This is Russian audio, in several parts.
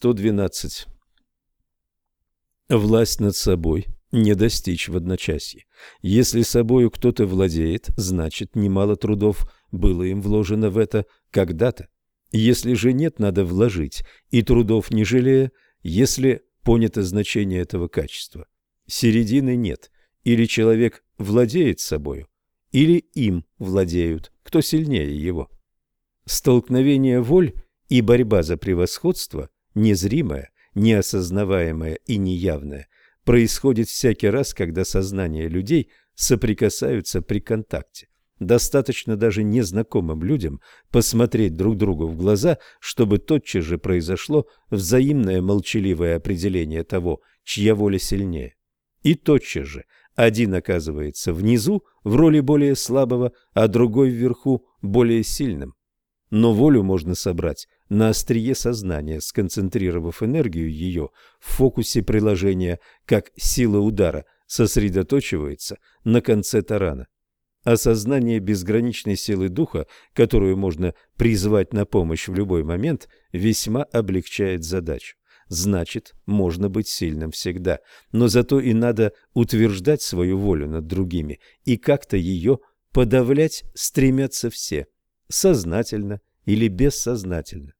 112. Власть над собой не достичь в одночасье. Если собою кто-то владеет, значит, немало трудов было им вложено в это когда-то. Если же нет, надо вложить, и трудов не жалея, если понято значение этого качества. Середины нет. Или человек владеет собою, или им владеют, кто сильнее его. Столкновение воль и борьба за превосходство, незримое, неосознаваемое и неявное, происходит всякий раз, когда сознания людей соприкасаются при контакте. Достаточно даже незнакомым людям посмотреть друг другу в глаза, чтобы тотчас же произошло взаимное молчаливое определение того, чья воля сильнее. И тотчас же один оказывается внизу в роли более слабого, а другой вверху более сильным. Но волю можно собрать на острие сознания, сконцентрировав энергию ее в фокусе приложения, как сила удара сосредоточивается на конце тарана. Осознание безграничной силы духа, которую можно призвать на помощь в любой момент, весьма облегчает задачу. Значит, можно быть сильным всегда, но зато и надо утверждать свою волю над другими, и как-то ее подавлять стремятся все, сознательно или бессознательно.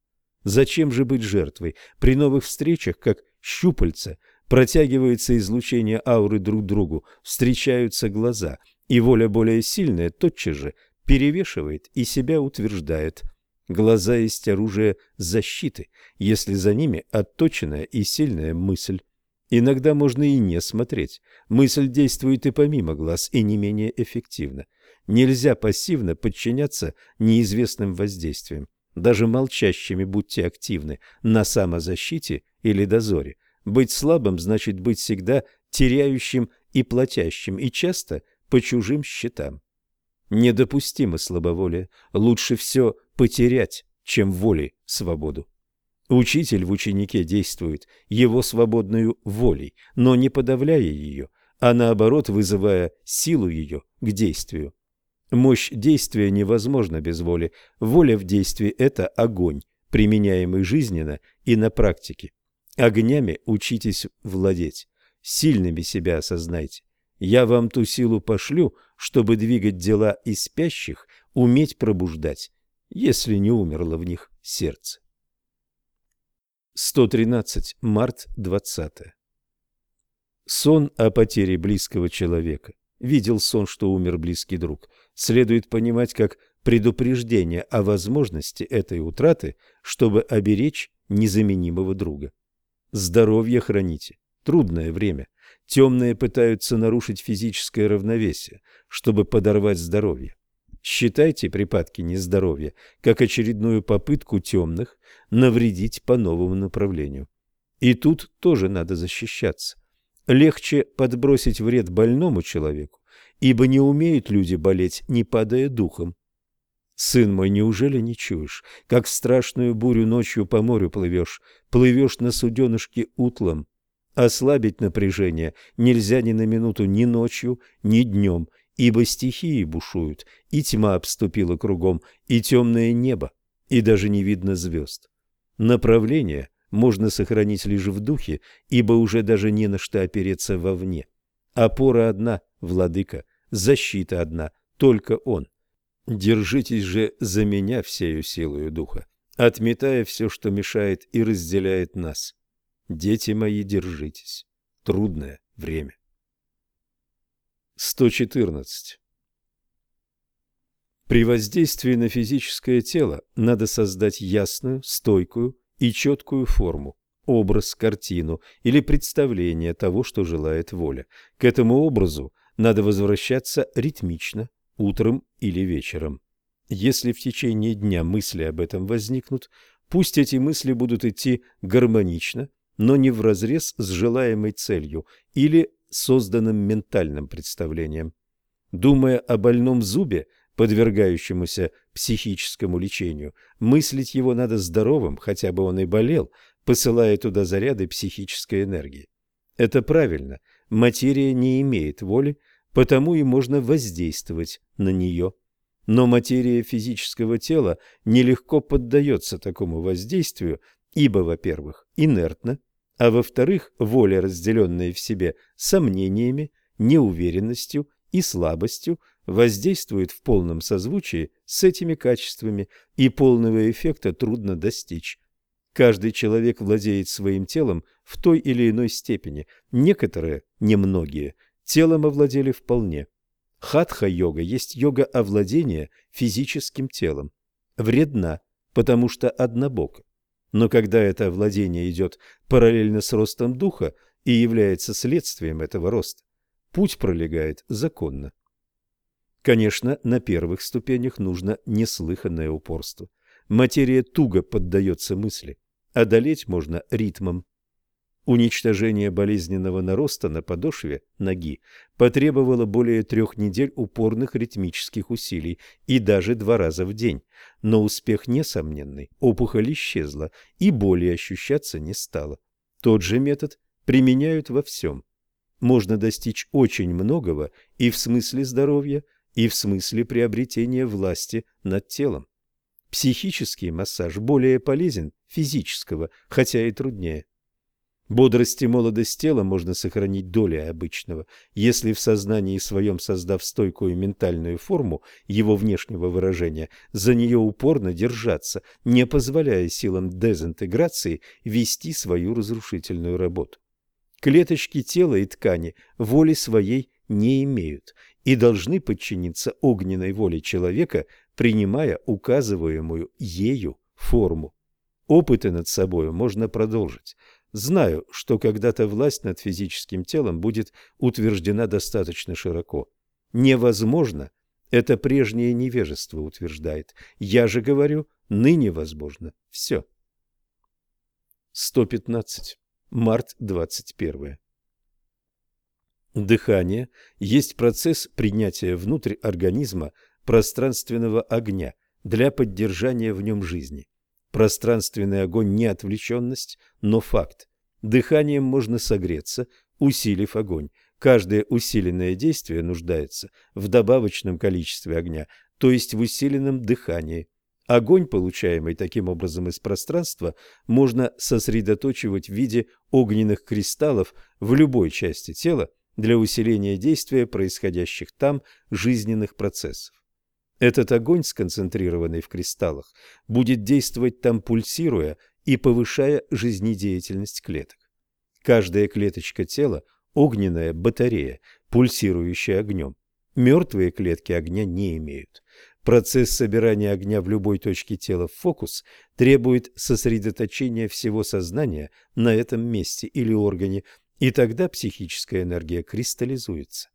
Зачем же быть жертвой? При новых встречах, как щупальца, протягивается излучение ауры друг другу, встречаются глаза, и воля более сильная тотчас же перевешивает и себя утверждает. Глаза есть оружие защиты, если за ними отточенная и сильная мысль. Иногда можно и не смотреть. Мысль действует и помимо глаз, и не менее эффективно. Нельзя пассивно подчиняться неизвестным воздействиям. Даже молчащими будьте активны на самозащите или дозоре. Быть слабым значит быть всегда теряющим и платящим, и часто по чужим счетам. Недопустимо слабоволие. Лучше все потерять, чем волей свободу. Учитель в ученике действует его свободную волей, но не подавляя ее, а наоборот вызывая силу ее к действию. Мощь действия невозможна без воли. Воля в действии – это огонь, применяемый жизненно и на практике. Огнями учитесь владеть. Сильными себя осознайте. Я вам ту силу пошлю, чтобы двигать дела и спящих, уметь пробуждать, если не умерло в них сердце. 113. Март 20. Сон о потере близкого человека. Видел сон, что умер близкий друг следует понимать как предупреждение о возможности этой утраты, чтобы оберечь незаменимого друга. Здоровье храните. Трудное время. Темные пытаются нарушить физическое равновесие, чтобы подорвать здоровье. Считайте припадки нездоровья как очередную попытку темных навредить по новому направлению. И тут тоже надо защищаться. Легче подбросить вред больному человеку, ибо не умеют люди болеть, не падая духом. Сын мой, неужели не чуешь, как в страшную бурю ночью по морю плывешь, плывешь на суденышке утлом? Ослабить напряжение нельзя ни на минуту ни ночью, ни днем, ибо стихии бушуют, и тьма обступила кругом, и темное небо, и даже не видно звезд. Направление можно сохранить лишь в духе, ибо уже даже не на что опереться вовне. Опора одна, владыка, защита одна, только он. Держитесь же за меня всею силою духа, отметая все, что мешает и разделяет нас. Дети мои, держитесь. Трудное время. 114. При воздействии на физическое тело надо создать ясную, стойкую и четкую форму, образ, картину или представление того, что желает воля. К этому образу надо возвращаться ритмично, утром или вечером. Если в течение дня мысли об этом возникнут, пусть эти мысли будут идти гармонично, но не вразрез с желаемой целью или созданным ментальным представлением. Думая о больном зубе, подвергающемуся психическому лечению, мыслить его надо здоровым, хотя бы он и болел, посылая туда заряды психической энергии. Это правильно, материя не имеет воли, потому и можно воздействовать на нее. Но материя физического тела нелегко поддается такому воздействию, ибо, во-первых, инертно, а во-вторых, воля, разделенная в себе сомнениями, неуверенностью и слабостью, воздействует в полном созвучии с этими качествами, и полного эффекта трудно достичь. Каждый человек владеет своим телом в той или иной степени, некоторые, немногие, телом овладели вполне. Хатха-йога есть йога овладения физическим телом. Вредна, потому что однобока. Но когда это овладение идет параллельно с ростом духа и является следствием этого роста, путь пролегает законно. Конечно, на первых ступенях нужно неслыханное упорство. Материя туго поддается мысли. Одолеть можно ритмом. Уничтожение болезненного нароста на подошве ноги потребовало более трех недель упорных ритмических усилий и даже два раза в день. Но успех несомненный, опухоль исчезла и боли ощущаться не стало. Тот же метод применяют во всем. Можно достичь очень многого и в смысле здоровья, и в смысле приобретения власти над телом. Психический массаж более полезен физического, хотя и труднее. Бодрость и молодость тела можно сохранить долей обычного, если в сознании своем создав стойкую ментальную форму его внешнего выражения, за нее упорно держаться, не позволяя силам дезинтеграции вести свою разрушительную работу. Клеточки тела и ткани воли своей не имеют и должны подчиниться огненной воле человека, принимая указываемую ею форму. Опыты над собой можно продолжить. Знаю, что когда-то власть над физическим телом будет утверждена достаточно широко. Невозможно, это прежнее невежество утверждает. Я же говорю, ныне возможно все. 115. Март 21. Дыхание есть процесс принятия внутрь организма пространственного огня для поддержания в нем жизни. Пространственный огонь не отвлеченность, но факт. Дыханием можно согреться, усилив огонь. Каждое усиленное действие нуждается в добавочном количестве огня, то есть в усиленном дыхании. Огонь, получаемый таким образом из пространства, можно сосредоточивать в виде огненных кристаллов в любой части тела для усиления действия происходящих там жизненных процессов. Этот огонь, сконцентрированный в кристаллах, будет действовать там пульсируя и повышая жизнедеятельность клеток. Каждая клеточка тела – огненная батарея, пульсирующая огнем. Мертвые клетки огня не имеют. Процесс собирания огня в любой точке тела в фокус требует сосредоточения всего сознания на этом месте или органе, и тогда психическая энергия кристаллизуется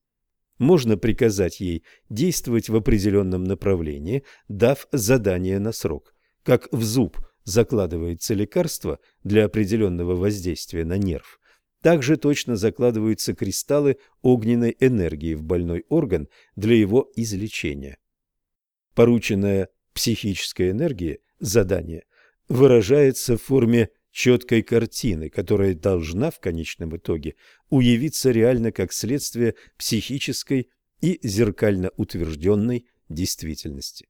можно приказать ей действовать в определенном направлении, дав задание на срок. Как в зуб закладывается лекарство для определенного воздействия на нерв, также точно закладываются кристаллы огненной энергии в больной орган для его излечения. Порученная психической энергии задание выражается в форме четкой картины, которая должна в конечном итоге уявиться реально как следствие психической и зеркально утвержденной действительности.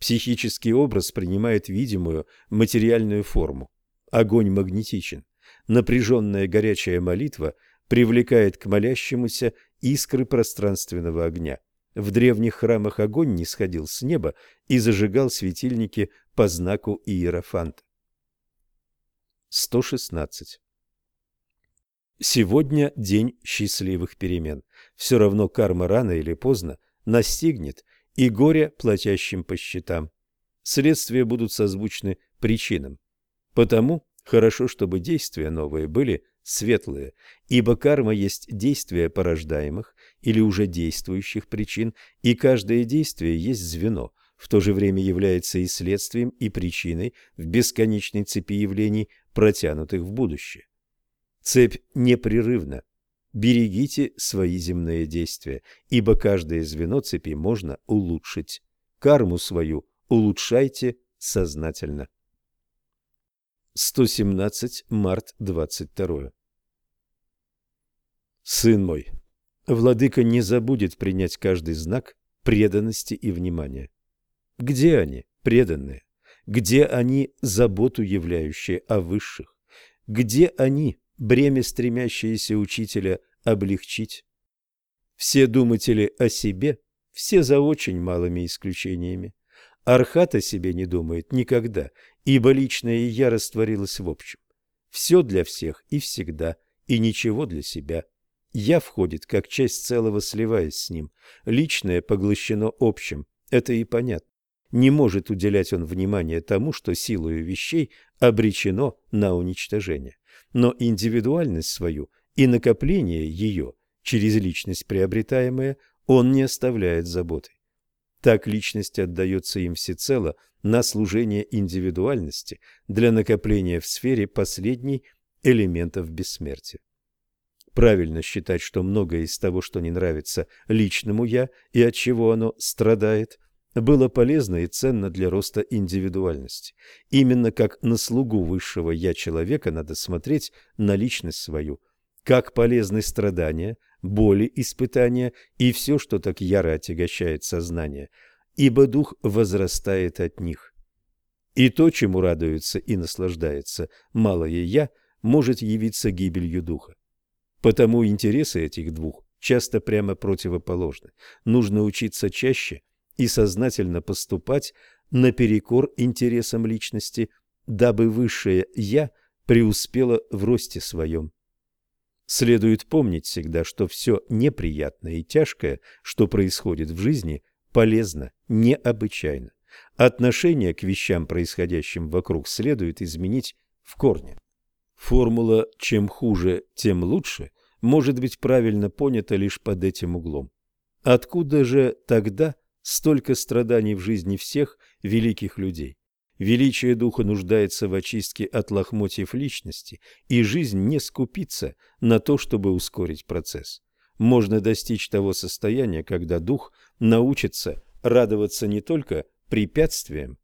Психический образ принимает видимую материальную форму. Огонь магнетичен. Напряженная горячая молитва привлекает к молящемуся искры пространственного огня. В древних храмах огонь не сходил с неба и зажигал светильники по знаку Иерофанта. 116. Сегодня день счастливых перемен. Все равно карма рано или поздно настигнет и горе платящим по счетам. Следствия будут созвучны причинам. Потому хорошо, чтобы действия новые были светлые, ибо карма есть действие порождаемых или уже действующих причин, и каждое действие есть звено, в то же время является и следствием, и причиной в бесконечной цепи явлений, протянутых в будущее. Цепь непрерывна. Берегите свои земные действия, ибо каждое звено цепи можно улучшить. Карму свою улучшайте сознательно. 117 март 22. Сын мой, владыка не забудет принять каждый знак преданности и внимания. Где они, преданные? Где они заботу являющие о высших? Где они бремя стремящиеся учителя облегчить? Все думатели о себе, все за очень малыми исключениями. Архат о себе не думает никогда, ибо личное я растворилось в общем. Все для всех и всегда, и ничего для себя. Я входит как часть целого, сливаясь с ним. Личное поглощено общим, это и понятно. Не может уделять он внимание тому, что силою вещей обречено на уничтожение. Но индивидуальность свою и накопление ее через личность приобретаемое он не оставляет заботой. Так личность отдается им всецело на служение индивидуальности для накопления в сфере последней элементов бессмертия. Правильно считать, что многое из того, что не нравится личному «я» и от чего оно страдает, было полезно и ценно для роста индивидуальности. Именно как на слугу высшего «я» человека надо смотреть на личность свою, как полезны страдания, боли, испытания и все, что так яро отягощает сознание, ибо дух возрастает от них. И то, чему радуется и наслаждается малое «я», может явиться гибелью духа. Потому интересы этих двух часто прямо противоположны. Нужно учиться чаще и сознательно поступать наперекор интересам личности, дабы высшее «я» преуспело в росте своем. Следует помнить всегда, что все неприятное и тяжкое, что происходит в жизни, полезно, необычайно. Отношение к вещам, происходящим вокруг, следует изменить в корне. Формула «чем хуже, тем лучше» может быть правильно понята лишь под этим углом. Откуда же тогда столько страданий в жизни всех великих людей? Величие духа нуждается в очистке от лохмотьев личности, и жизнь не скупится на то, чтобы ускорить процесс. Можно достичь того состояния, когда дух научится радоваться не только препятствиям,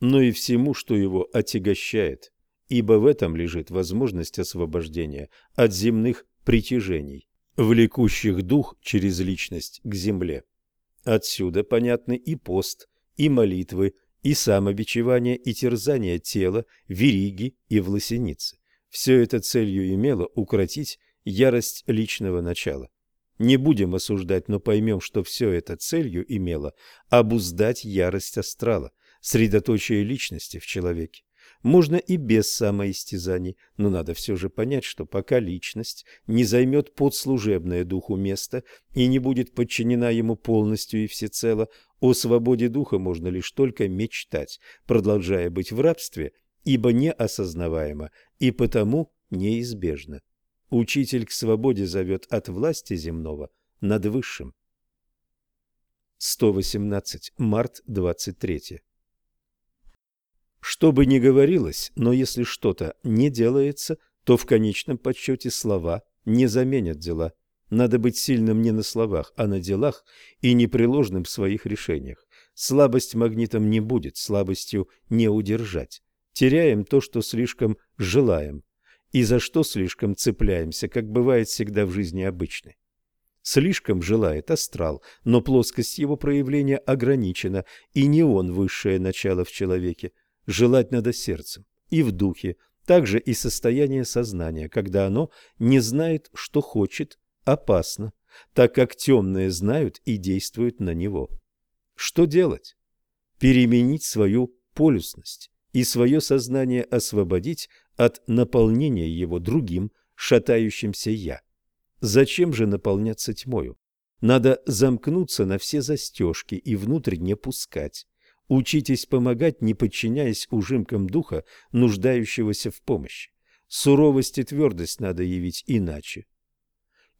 но и всему, что его отягощает ибо в этом лежит возможность освобождения от земных притяжений, влекущих дух через личность к земле. Отсюда понятны и пост, и молитвы, и самобичевание, и терзание тела, вериги и власеницы. Все это целью имело укротить ярость личного начала. Не будем осуждать, но поймем, что все это целью имело обуздать ярость астрала, средоточие личности в человеке. Можно и без самоистязаний, но надо все же понять, что пока личность не займет подслужебное духу место и не будет подчинена ему полностью и всецело, о свободе духа можно лишь только мечтать, продолжая быть в рабстве, ибо неосознаваемо и потому неизбежно. Учитель к свободе зовет от власти земного над высшим. 118. Март 23. Что бы ни говорилось, но если что-то не делается, то в конечном подсчете слова не заменят дела. Надо быть сильным не на словах, а на делах и непреложным в своих решениях. Слабость магнитом не будет, слабостью не удержать. Теряем то, что слишком желаем, и за что слишком цепляемся, как бывает всегда в жизни обычной. Слишком желает астрал, но плоскость его проявления ограничена, и не он высшее начало в человеке – Желать надо сердцем и в духе, также и состояние сознания, когда оно не знает, что хочет, опасно, так как темные знают и действуют на него. Что делать? Переменить свою полюсность и свое сознание освободить от наполнения его другим, шатающимся «я». Зачем же наполняться тьмою? Надо замкнуться на все застежки и внутренне пускать. Учитесь помогать, не подчиняясь ужимкам духа, нуждающегося в помощи. Суровость и твердость надо явить иначе.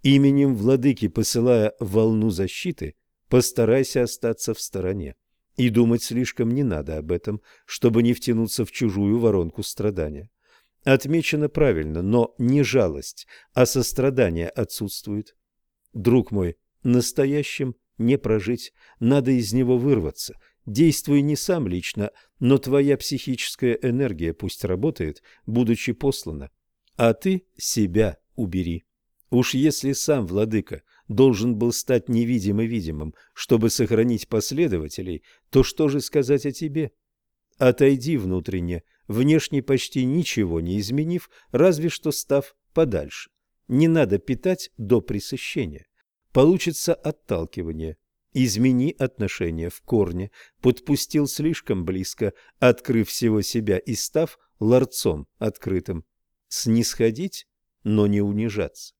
Именем владыки, посылая волну защиты, постарайся остаться в стороне. И думать слишком не надо об этом, чтобы не втянуться в чужую воронку страдания. Отмечено правильно, но не жалость, а сострадание отсутствует. Друг мой, настоящим не прожить, надо из него вырваться – Действуй не сам лично, но твоя психическая энергия пусть работает, будучи послана. А ты себя убери. Уж если сам владыка должен был стать невидим и видимым, чтобы сохранить последователей, то что же сказать о тебе? Отойди внутренне, внешне почти ничего не изменив, разве что став подальше. Не надо питать до пресыщения. Получится отталкивание. Измени отношения в корне, подпустил слишком близко, открыв всего себя и став ларцом открытым. Снисходить, но не унижаться.